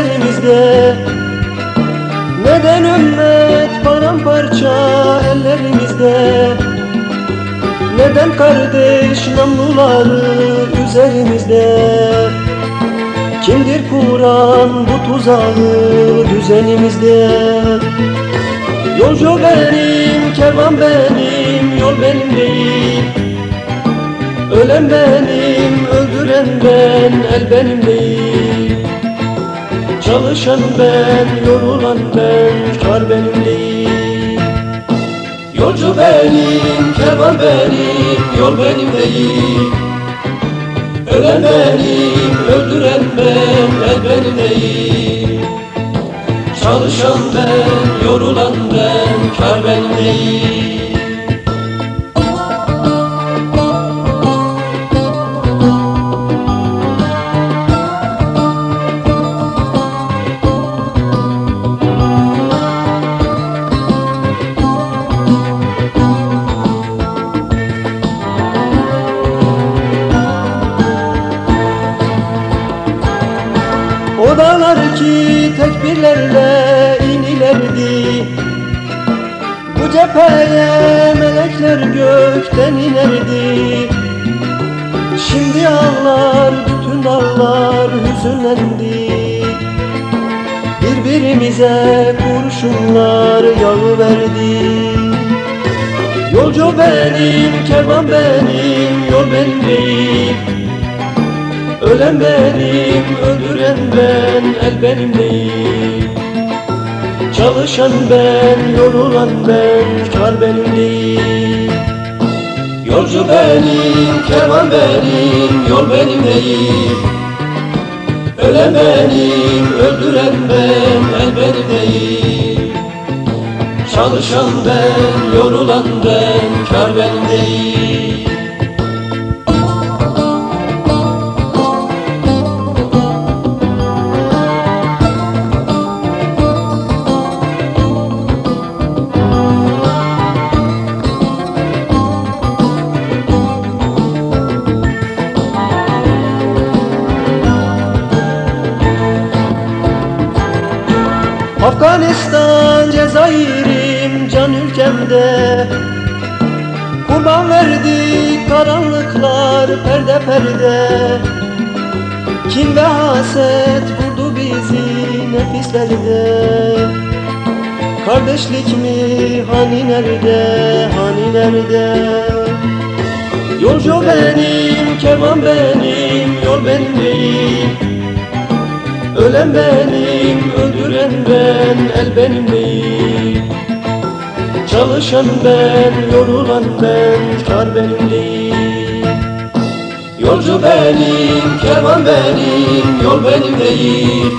üzerimizde Neden ümmet paramparça ellerimizde? Neden kardeş namluları üzerimizde? Kimdir kuran bu tuzağı düzenimizde? Yolcu benim, kervan benim, yol benim değil. Ölen benim, öldüren ben, el benim değil Çalışan ben, yorulan ben, kar benim değil. Yolcu benim, kervan benim, yol benim değil. Ölen benim, öldüren ben, el benim değil. Çalışan ben, yorulan ben, kar benim değil O dağlar ki tekbirlerle inilerdi. Bu cepheye melekler gökten inerdi. Şimdi ağlar bütün dağlar hüzünlendi. Birbirimize kurşunlar yağı verdi. Yolcu benim, kervan benim, yol benim. Ölen benim, öldüren ben, el benim değil. Çalışan ben, yorulan ben, kar benim değil. Yolcu benim, kervan benim, yol benim değil. Ölen benim, öldüren ben, el benim değil. Çalışan ben, yorulan ben, kar benim değil Afganistan, Cezayir'im can ülkemde. Kurban verdik karanlıklar perde perde. Kin ve haset vurdu bizi nefislerde. Kardeşlik mi hani nerede hani nerede? Yolcu benim kervan benim yol benim Ölen benim, ben, el benim Çalışan ben, yorulan ben, kar benim Yolcu benim, kervan benim, yol benim değil.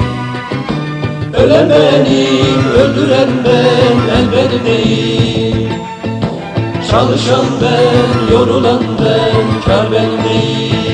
Ölen benim, öldüren ben, el benim değil. Çalışan ben, yorulan ben, kar benim değil